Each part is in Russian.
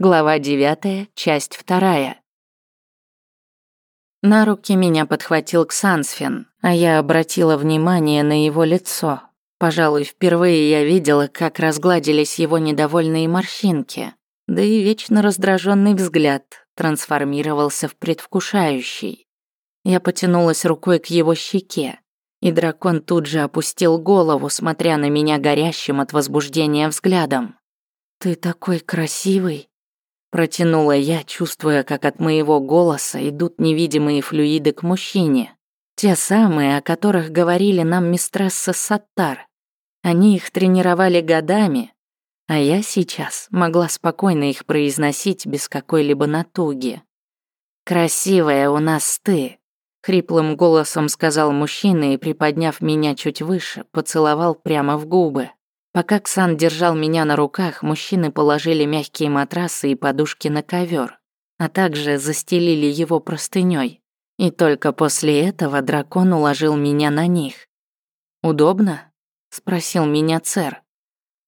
Глава 9, часть 2. На руки меня подхватил Ксансфин, а я обратила внимание на его лицо. Пожалуй, впервые я видела, как разгладились его недовольные морщинки, да и вечно раздраженный взгляд трансформировался в предвкушающий. Я потянулась рукой к его щеке, и дракон тут же опустил голову, смотря на меня горящим от возбуждения взглядом. «Ты такой красивый!» Протянула я, чувствуя, как от моего голоса идут невидимые флюиды к мужчине. Те самые, о которых говорили нам мистресса Саттар. Они их тренировали годами, а я сейчас могла спокойно их произносить без какой-либо натуги. «Красивая у нас ты», — хриплым голосом сказал мужчина и, приподняв меня чуть выше, поцеловал прямо в губы. Пока Ксан держал меня на руках, мужчины положили мягкие матрасы и подушки на ковер, а также застелили его простыней. И только после этого дракон уложил меня на них. «Удобно?» — спросил меня цер.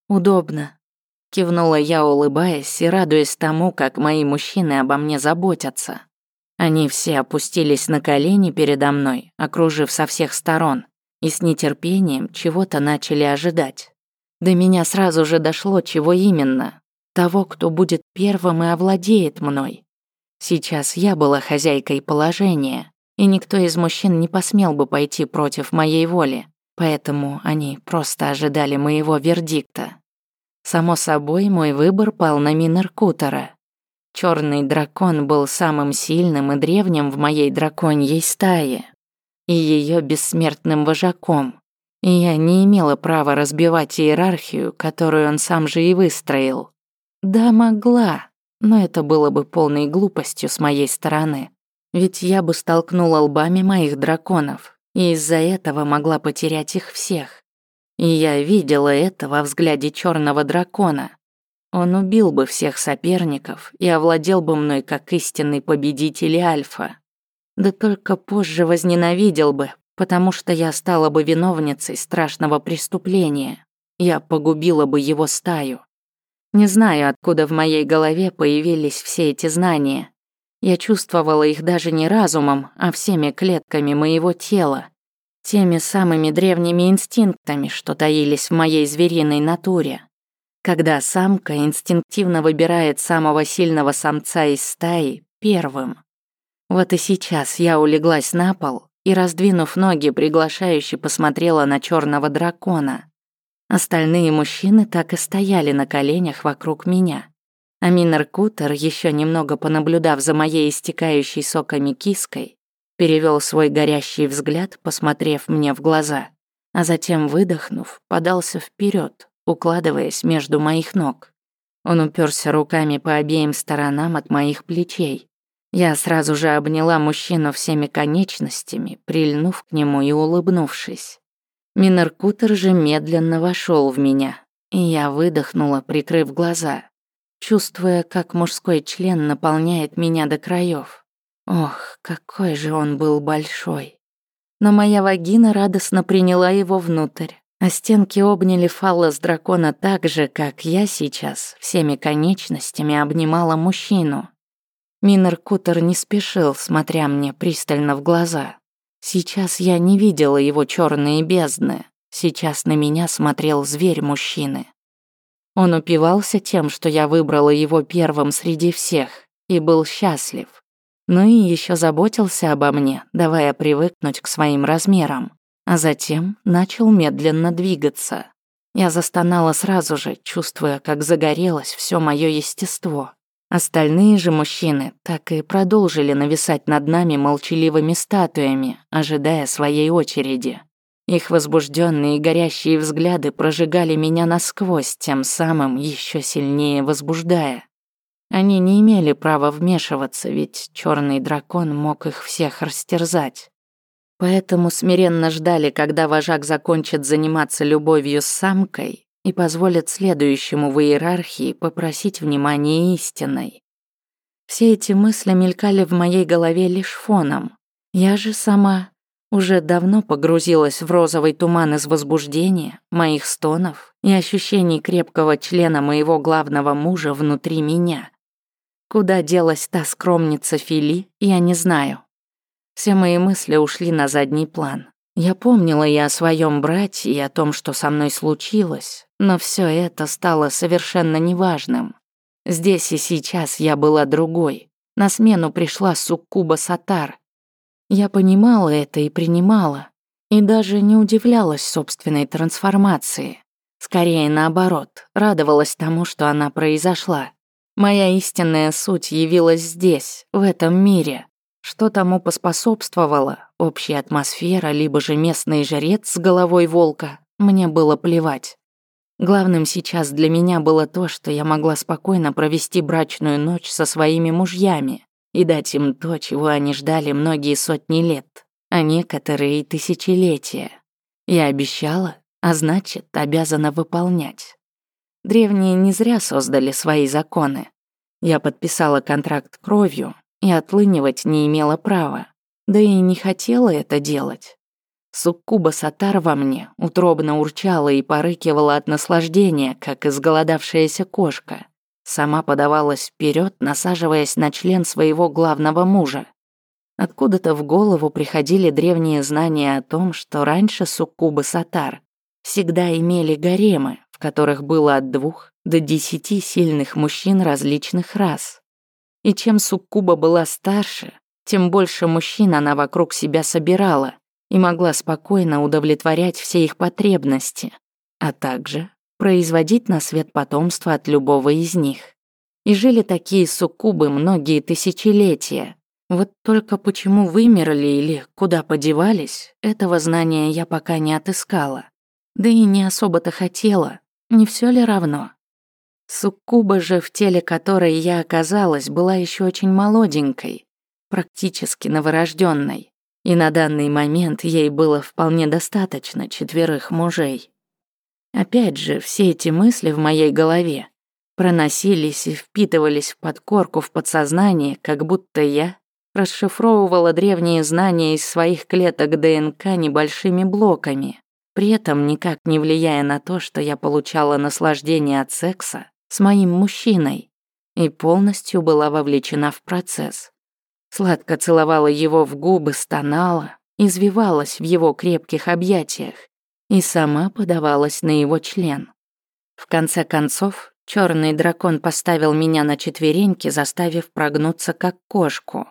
«Удобно», — кивнула я, улыбаясь и радуясь тому, как мои мужчины обо мне заботятся. Они все опустились на колени передо мной, окружив со всех сторон, и с нетерпением чего-то начали ожидать. До меня сразу же дошло, чего именно. Того, кто будет первым и овладеет мной. Сейчас я была хозяйкой положения, и никто из мужчин не посмел бы пойти против моей воли, поэтому они просто ожидали моего вердикта. Само собой, мой выбор пал на Минер Кутера. Черный дракон был самым сильным и древним в моей драконьей стае и ее бессмертным вожаком, я не имела права разбивать иерархию, которую он сам же и выстроил. Да, могла, но это было бы полной глупостью с моей стороны. Ведь я бы столкнула лбами моих драконов, и из-за этого могла потерять их всех. И я видела это во взгляде черного дракона. Он убил бы всех соперников и овладел бы мной как истинный победитель Альфа. Да только позже возненавидел бы, потому что я стала бы виновницей страшного преступления. Я погубила бы его стаю. Не знаю, откуда в моей голове появились все эти знания. Я чувствовала их даже не разумом, а всеми клетками моего тела, теми самыми древними инстинктами, что таились в моей звериной натуре. Когда самка инстинктивно выбирает самого сильного самца из стаи первым. Вот и сейчас я улеглась на пол и, раздвинув ноги, приглашающе посмотрела на черного дракона. Остальные мужчины так и стояли на коленях вокруг меня. А Минер Кутер, еще немного понаблюдав за моей истекающей соками киской, перевел свой горящий взгляд, посмотрев мне в глаза, а затем, выдохнув, подался вперед, укладываясь между моих ног. Он уперся руками по обеим сторонам от моих плечей, я сразу же обняла мужчину всеми конечностями, прильнув к нему и улыбнувшись. Минеркутер же медленно вошел в меня, и я выдохнула, прикрыв глаза, чувствуя, как мужской член наполняет меня до краев. Ох, какой же он был большой. Но моя вагина радостно приняла его внутрь, а стенки обняли фаллос дракона так же, как я сейчас всеми конечностями обнимала мужчину. Минер Кутер не спешил, смотря мне пристально в глаза. Сейчас я не видела его черные бездны. Сейчас на меня смотрел зверь мужчины. Он упивался тем, что я выбрала его первым среди всех, и был счастлив. Ну и еще заботился обо мне, давая привыкнуть к своим размерам. А затем начал медленно двигаться. Я застонала сразу же, чувствуя, как загорелось все мое естество. Остальные же мужчины так и продолжили нависать над нами молчаливыми статуями, ожидая своей очереди. Их возбужденные и горящие взгляды прожигали меня насквозь, тем самым еще сильнее возбуждая. Они не имели права вмешиваться, ведь черный дракон мог их всех растерзать. Поэтому смиренно ждали, когда вожак закончит заниматься любовью с самкой, и позволят следующему в иерархии попросить внимания истинной. Все эти мысли мелькали в моей голове лишь фоном. Я же сама уже давно погрузилась в розовый туман из возбуждения, моих стонов и ощущений крепкого члена моего главного мужа внутри меня. Куда делась та скромница Фили, я не знаю. Все мои мысли ушли на задний план. Я помнила и о своем брате, и о том, что со мной случилось, но все это стало совершенно неважным. Здесь и сейчас я была другой. На смену пришла суккуба Сатар. Я понимала это и принимала, и даже не удивлялась собственной трансформации. Скорее наоборот, радовалась тому, что она произошла. Моя истинная суть явилась здесь, в этом мире. Что тому поспособствовало, общая атмосфера, либо же местный жрец с головой волка, мне было плевать. Главным сейчас для меня было то, что я могла спокойно провести брачную ночь со своими мужьями и дать им то, чего они ждали многие сотни лет, а некоторые и тысячелетия. Я обещала, а значит, обязана выполнять. Древние не зря создали свои законы. Я подписала контракт кровью, и отлынивать не имела права, да и не хотела это делать. Суккуба Сатар во мне утробно урчала и порыкивала от наслаждения, как изголодавшаяся кошка. Сама подавалась вперед, насаживаясь на член своего главного мужа. Откуда-то в голову приходили древние знания о том, что раньше суккубы Сатар всегда имели гаремы, в которых было от двух до десяти сильных мужчин различных рас. И чем суккуба была старше, тем больше мужчин она вокруг себя собирала и могла спокойно удовлетворять все их потребности, а также производить на свет потомство от любого из них. И жили такие суккубы многие тысячелетия. Вот только почему вымерли или куда подевались, этого знания я пока не отыскала. Да и не особо-то хотела, не все ли равно? Суккуба же, в теле которой я оказалась, была еще очень молоденькой, практически новорожденной, и на данный момент ей было вполне достаточно четверых мужей. Опять же, все эти мысли в моей голове проносились и впитывались в подкорку в подсознание, как будто я расшифровывала древние знания из своих клеток ДНК небольшими блоками, при этом никак не влияя на то, что я получала наслаждение от секса с моим мужчиной и полностью была вовлечена в процесс. Сладко целовала его в губы, стонала, извивалась в его крепких объятиях и сама подавалась на его член. В конце концов, черный дракон поставил меня на четвереньки, заставив прогнуться как кошку.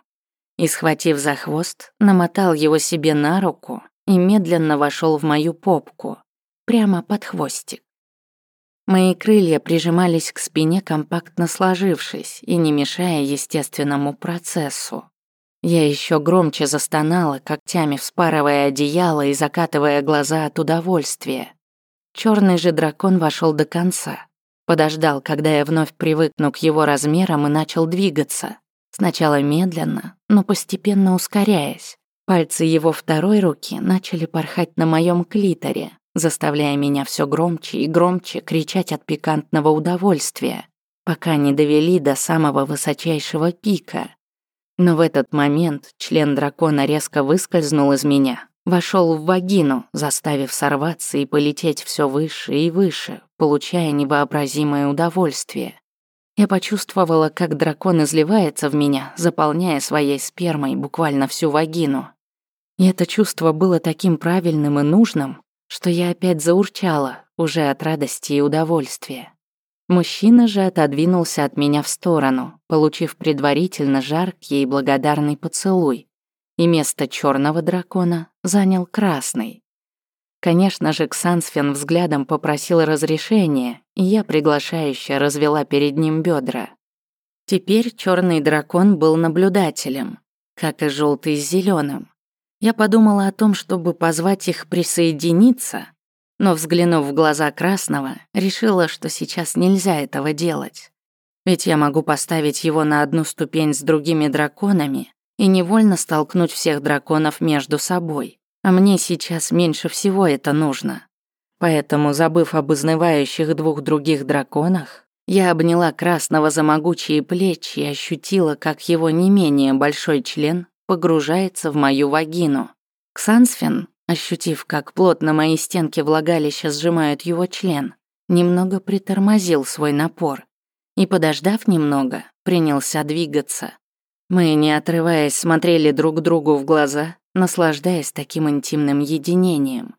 И, схватив за хвост, намотал его себе на руку и медленно вошел в мою попку, прямо под хвостик. Мои крылья прижимались к спине, компактно сложившись и не мешая естественному процессу. Я еще громче застонала, когтями вспарывая одеяло и закатывая глаза от удовольствия. Черный же дракон вошел до конца. Подождал, когда я вновь привыкну к его размерам и начал двигаться. Сначала медленно, но постепенно ускоряясь. Пальцы его второй руки начали порхать на моем клиторе, заставляя меня все громче и громче кричать от пикантного удовольствия, пока не довели до самого высочайшего пика. Но в этот момент член дракона резко выскользнул из меня, вошел в вагину, заставив сорваться и полететь все выше и выше, получая невообразимое удовольствие. Я почувствовала, как дракон изливается в меня, заполняя своей спермой буквально всю вагину. И это чувство было таким правильным и нужным, что я опять заурчала, уже от радости и удовольствия. Мужчина же отодвинулся от меня в сторону, получив предварительно жаркий и благодарный поцелуй, и место черного дракона занял красный. Конечно же, Ксансфен взглядом попросил разрешения, и я приглашающе развела перед ним бедра. Теперь черный дракон был наблюдателем, как и желтый с зеленым. Я подумала о том, чтобы позвать их присоединиться, но, взглянув в глаза Красного, решила, что сейчас нельзя этого делать. Ведь я могу поставить его на одну ступень с другими драконами и невольно столкнуть всех драконов между собой. А мне сейчас меньше всего это нужно. Поэтому, забыв об изнывающих двух других драконах, я обняла Красного за могучие плечи и ощутила, как его не менее большой член погружается в мою вагину. Ксансфин, ощутив, как плотно мои стенки влагалища сжимают его член, немного притормозил свой напор и, подождав немного, принялся двигаться. Мы, не отрываясь, смотрели друг другу в глаза, наслаждаясь таким интимным единением.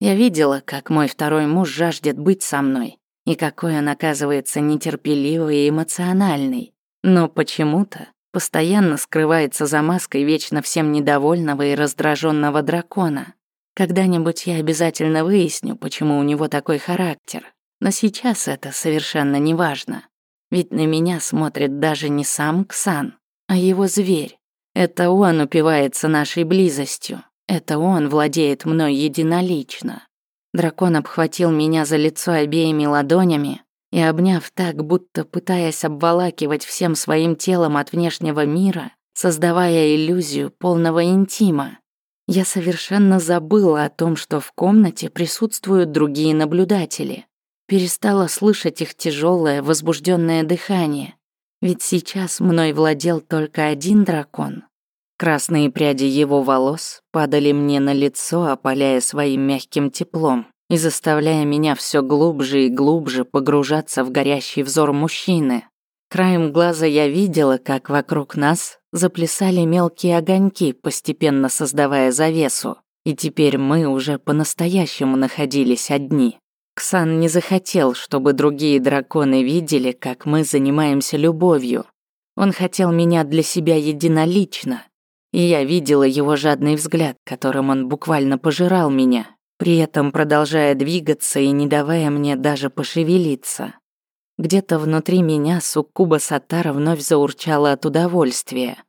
Я видела, как мой второй муж жаждет быть со мной, и какой он оказывается нетерпеливый и эмоциональный. Но почему-то постоянно скрывается за маской вечно всем недовольного и раздраженного дракона. Когда-нибудь я обязательно выясню, почему у него такой характер. Но сейчас это совершенно не важно. Ведь на меня смотрит даже не сам Ксан, а его зверь. Это он упивается нашей близостью. Это он владеет мной единолично. Дракон обхватил меня за лицо обеими ладонями и, обняв так, будто пытаясь обволакивать всем своим телом от внешнего мира, создавая иллюзию полного интима. Я совершенно забыла о том, что в комнате присутствуют другие наблюдатели. Перестала слышать их тяжелое, возбужденное дыхание. Ведь сейчас мной владел только один дракон. Красные пряди его волос падали мне на лицо, опаляя своим мягким теплом и заставляя меня все глубже и глубже погружаться в горящий взор мужчины. Краем глаза я видела, как вокруг нас заплясали мелкие огоньки, постепенно создавая завесу, и теперь мы уже по-настоящему находились одни. Ксан не захотел, чтобы другие драконы видели, как мы занимаемся любовью. Он хотел меня для себя единолично, и я видела его жадный взгляд, которым он буквально пожирал меня, при этом продолжая двигаться и не давая мне даже пошевелиться. Где-то внутри меня суккуба Сатара вновь заурчала от удовольствия.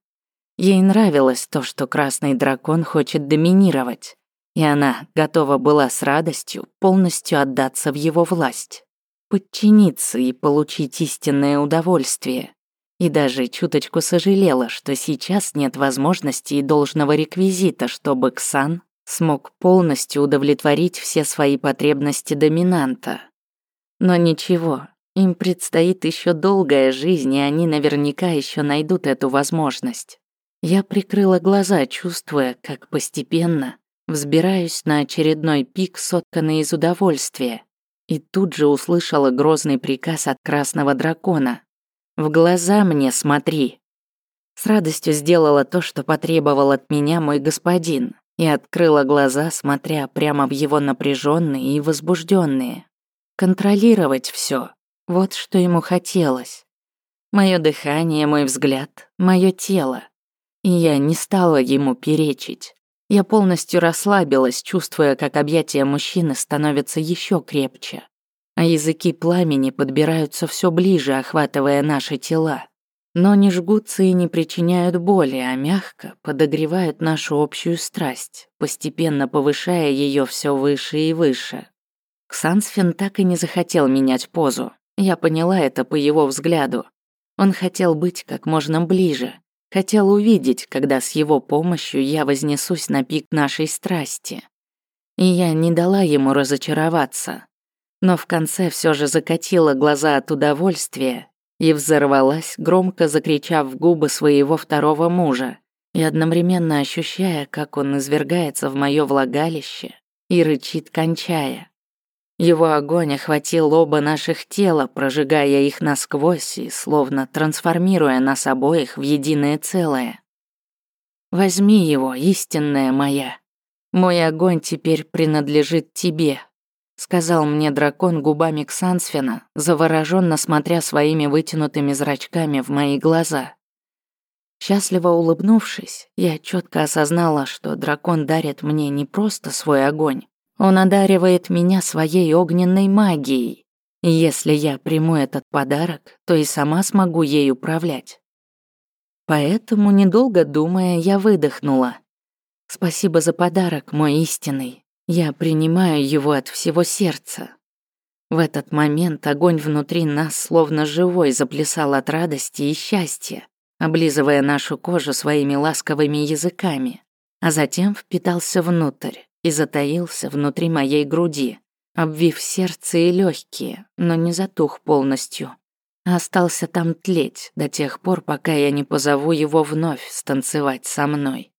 Ей нравилось то, что красный дракон хочет доминировать и она готова была с радостью полностью отдаться в его власть, подчиниться и получить истинное удовольствие. И даже чуточку сожалела, что сейчас нет возможности и должного реквизита, чтобы Ксан смог полностью удовлетворить все свои потребности доминанта. Но ничего, им предстоит еще долгая жизнь, и они наверняка еще найдут эту возможность. Я прикрыла глаза, чувствуя, как постепенно Взбираюсь на очередной пик, сотканный из удовольствия, и тут же услышала грозный приказ от красного дракона. «В глаза мне смотри!» С радостью сделала то, что потребовал от меня мой господин, и открыла глаза, смотря прямо в его напряженные и возбужденные. Контролировать все, вот что ему хотелось. Мое дыхание, мой взгляд, мое тело. И я не стала ему перечить. Я полностью расслабилась, чувствуя, как объятия мужчины становятся еще крепче, а языки пламени подбираются все ближе, охватывая наши тела. Но не жгутся и не причиняют боли, а мягко подогревают нашу общую страсть, постепенно повышая ее все выше и выше. Ксансфин так и не захотел менять позу. Я поняла это по его взгляду. Он хотел быть как можно ближе, Хотел увидеть, когда с его помощью я вознесусь на пик нашей страсти. И я не дала ему разочароваться. Но в конце все же закатила глаза от удовольствия и взорвалась, громко закричав в губы своего второго мужа и одновременно ощущая, как он извергается в мое влагалище и рычит, кончая. Его огонь охватил оба наших тела, прожигая их насквозь и словно трансформируя нас обоих в единое целое. Возьми его, истинная моя. Мой огонь теперь принадлежит тебе, сказал мне дракон губами Ксансфена, завороженно смотря своими вытянутыми зрачками в мои глаза. Счастливо улыбнувшись, я четко осознала, что дракон дарит мне не просто свой огонь, он одаривает меня своей огненной магией. И если я приму этот подарок, то и сама смогу ей управлять. Поэтому, недолго думая, я выдохнула. Спасибо за подарок, мой истинный. Я принимаю его от всего сердца. В этот момент огонь внутри нас словно живой заплясал от радости и счастья, облизывая нашу кожу своими ласковыми языками, а затем впитался внутрь и затаился внутри моей груди, обвив сердце и легкие, но не затух полностью. Остался там тлеть до тех пор, пока я не позову его вновь станцевать со мной.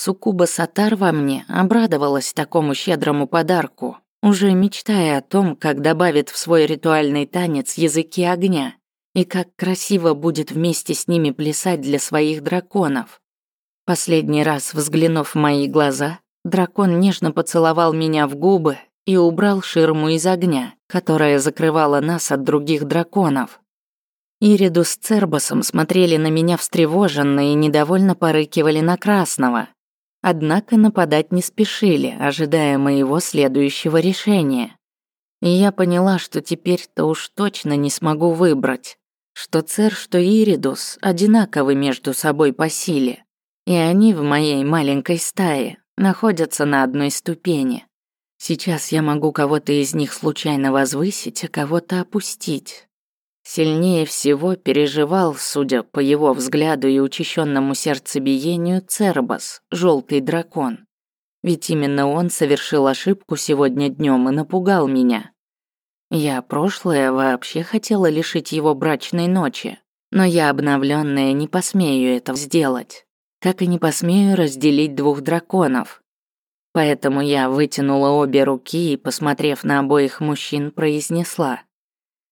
Сукуба Сатар во мне обрадовалась такому щедрому подарку, уже мечтая о том, как добавит в свой ритуальный танец языки огня И как красиво будет вместе с ними плясать для своих драконов. Последний раз взглянув в мои глаза, дракон нежно поцеловал меня в губы и убрал ширму из огня, которая закрывала нас от других драконов. Ириду с Цербасом смотрели на меня встревоженно и недовольно порыкивали на Красного. Однако нападать не спешили, ожидая моего следующего решения. И я поняла, что теперь-то уж точно не смогу выбрать, что Цер, что Иридус одинаковы между собой по силе, и они в моей маленькой стае находятся на одной ступени. Сейчас я могу кого-то из них случайно возвысить, а кого-то опустить. Сильнее всего переживал, судя по его взгляду и учащенному сердцебиению, Цербас, желтый дракон. Ведь именно он совершил ошибку сегодня днем и напугал меня. Я прошлое вообще хотела лишить его брачной ночи, но я обновленная не посмею это сделать, как и не посмею разделить двух драконов. Поэтому я вытянула обе руки и, посмотрев на обоих мужчин, произнесла –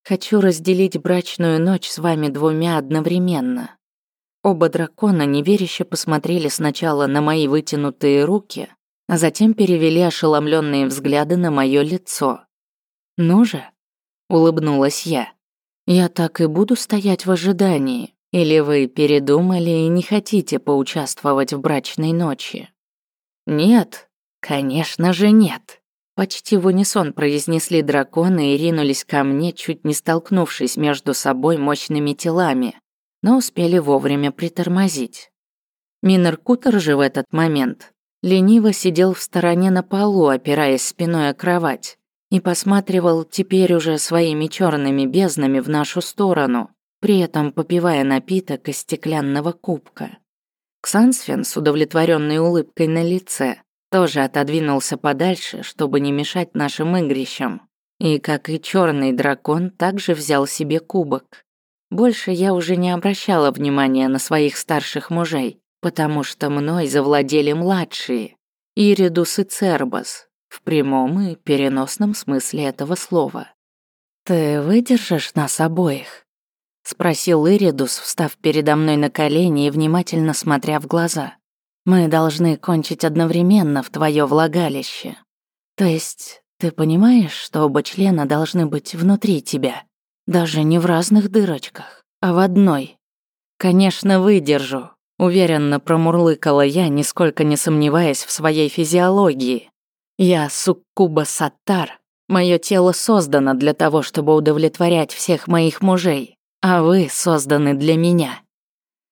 Хочу разделить брачную ночь с вами двумя одновременно. Оба дракона неверяще посмотрели сначала на мои вытянутые руки, а затем перевели ошеломленные взгляды на мое лицо. «Ну же», — улыбнулась я, — «я так и буду стоять в ожидании, или вы передумали и не хотите поучаствовать в брачной ночи?» «Нет, конечно же нет», Почти в унисон произнесли драконы и ринулись ко мне, чуть не столкнувшись между собой мощными телами, но успели вовремя притормозить. Минер Кутер же в этот момент лениво сидел в стороне на полу, опираясь спиной о кровать, и посматривал теперь уже своими черными безднами в нашу сторону, при этом попивая напиток из стеклянного кубка. Ксансфен с удовлетворенной улыбкой на лице тоже отодвинулся подальше, чтобы не мешать нашим игрищам. И, как и черный дракон, также взял себе кубок. Больше я уже не обращала внимания на своих старших мужей, потому что мной завладели младшие, Иридус и Цербас, в прямом и переносном смысле этого слова. «Ты выдержишь нас обоих?» — спросил Иридус, встав передо мной на колени и внимательно смотря в глаза. Мы должны кончить одновременно в твое влагалище. То есть, ты понимаешь, что оба члена должны быть внутри тебя? Даже не в разных дырочках, а в одной. Конечно, выдержу. Уверенно промурлыкала я, нисколько не сомневаясь в своей физиологии. Я суккуба саттар. Мое тело создано для того, чтобы удовлетворять всех моих мужей, а вы созданы для меня.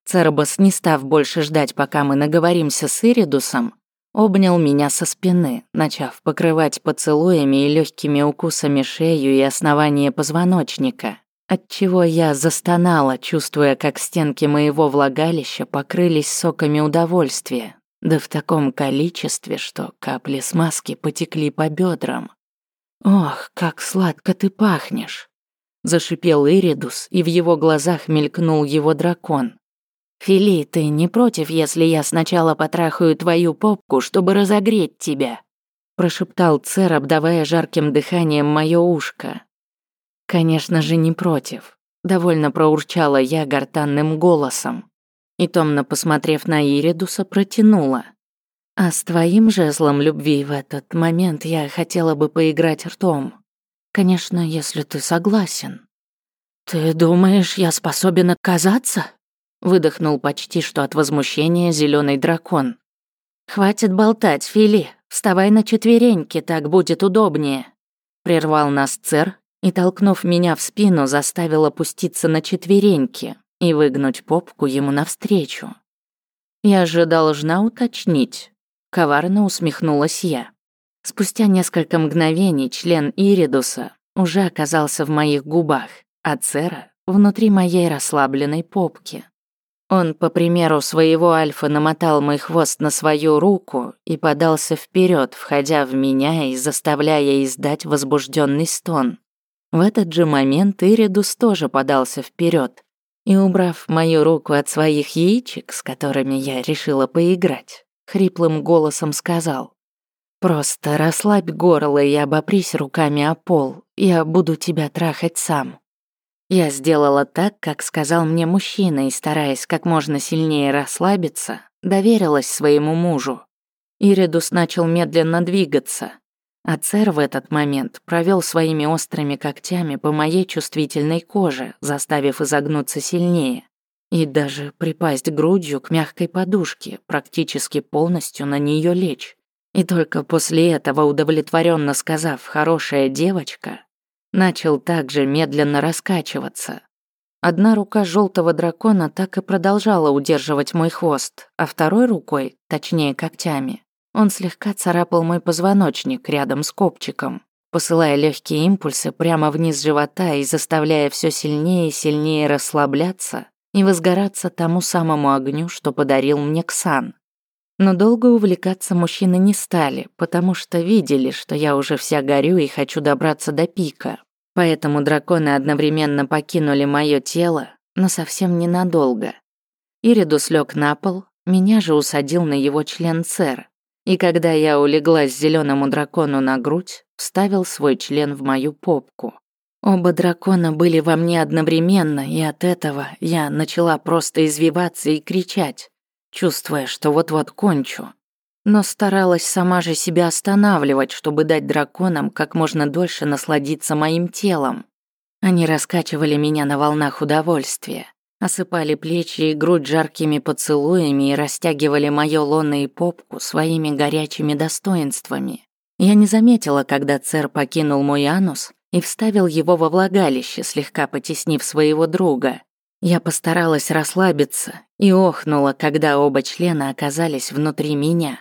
Цербас, не став больше ждать, пока мы наговоримся с Иридусом, обнял меня со спины, начав покрывать поцелуями и легкими укусами шею и основание позвоночника, отчего я застонала, чувствуя, как стенки моего влагалища покрылись соками удовольствия, да в таком количестве, что капли смазки потекли по бедрам. «Ох, как сладко ты пахнешь!» Зашипел Иридус, и в его глазах мелькнул его дракон. «Фили, ты не против, если я сначала потрахаю твою попку, чтобы разогреть тебя?» Прошептал Цер, обдавая жарким дыханием мое ушко. «Конечно же, не против», — довольно проурчала я гортанным голосом. И томно посмотрев на Иридуса, протянула. «А с твоим жезлом любви в этот момент я хотела бы поиграть ртом. Конечно, если ты согласен». «Ты думаешь, я способен отказаться?» Выдохнул почти что от возмущения зеленый дракон. «Хватит болтать, Фили, вставай на четвереньки, так будет удобнее», прервал нас цер и, толкнув меня в спину, заставил опуститься на четвереньки и выгнуть попку ему навстречу. «Я же должна уточнить», — коварно усмехнулась я. Спустя несколько мгновений член Иридуса уже оказался в моих губах, а Цера — внутри моей расслабленной попки. Он, по примеру своего альфа, намотал мой хвост на свою руку и подался вперед, входя в меня и заставляя издать возбужденный стон. В этот же момент Иридус тоже подался вперед и, убрав мою руку от своих яичек, с которыми я решила поиграть, хриплым голосом сказал «Просто расслабь горло и обопрись руками о пол, я буду тебя трахать сам». Я сделала так, как сказал мне мужчина, и, стараясь как можно сильнее расслабиться, доверилась своему мужу. Иридус начал медленно двигаться, а Цер в этот момент провел своими острыми когтями по моей чувствительной коже, заставив изогнуться сильнее и даже припасть грудью к мягкой подушке, практически полностью на нее лечь. И только после этого, удовлетворенно сказав «хорошая девочка», начал также медленно раскачиваться. Одна рука желтого дракона так и продолжала удерживать мой хвост, а второй рукой, точнее когтями, он слегка царапал мой позвоночник рядом с копчиком, посылая легкие импульсы прямо вниз живота и заставляя все сильнее и сильнее расслабляться и возгораться тому самому огню, что подарил мне Ксан. Но долго увлекаться мужчины не стали, потому что видели, что я уже вся горю и хочу добраться до пика. Поэтому драконы одновременно покинули мое тело, но совсем ненадолго. Иридус лег на пол, меня же усадил на его член цер, и когда я улеглась зеленому дракону на грудь, вставил свой член в мою попку. Оба дракона были во мне одновременно, и от этого я начала просто извиваться и кричать, чувствуя, что вот-вот кончу. Но старалась сама же себя останавливать, чтобы дать драконам как можно дольше насладиться моим телом. Они раскачивали меня на волнах удовольствия, осыпали плечи и грудь жаркими поцелуями и растягивали моё лоно и попку своими горячими достоинствами. Я не заметила, когда цер покинул мой анус и вставил его во влагалище, слегка потеснив своего друга. Я постаралась расслабиться и охнула, когда оба члена оказались внутри меня.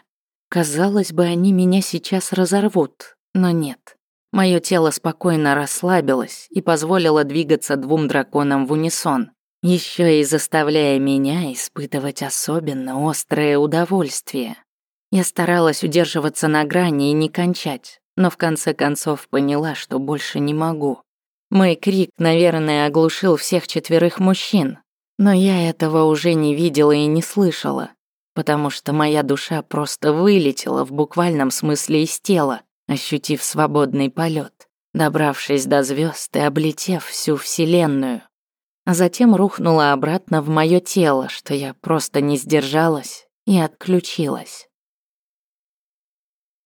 Казалось бы, они меня сейчас разорвут, но нет. Мое тело спокойно расслабилось и позволило двигаться двум драконам в унисон, еще и заставляя меня испытывать особенно острое удовольствие. Я старалась удерживаться на грани и не кончать, но в конце концов поняла, что больше не могу. Мой крик, наверное, оглушил всех четверых мужчин, но я этого уже не видела и не слышала, потому что моя душа просто вылетела в буквальном смысле из тела, ощутив свободный полет, добравшись до звезд и облетев всю Вселенную. А затем рухнула обратно в мое тело, что я просто не сдержалась и отключилась.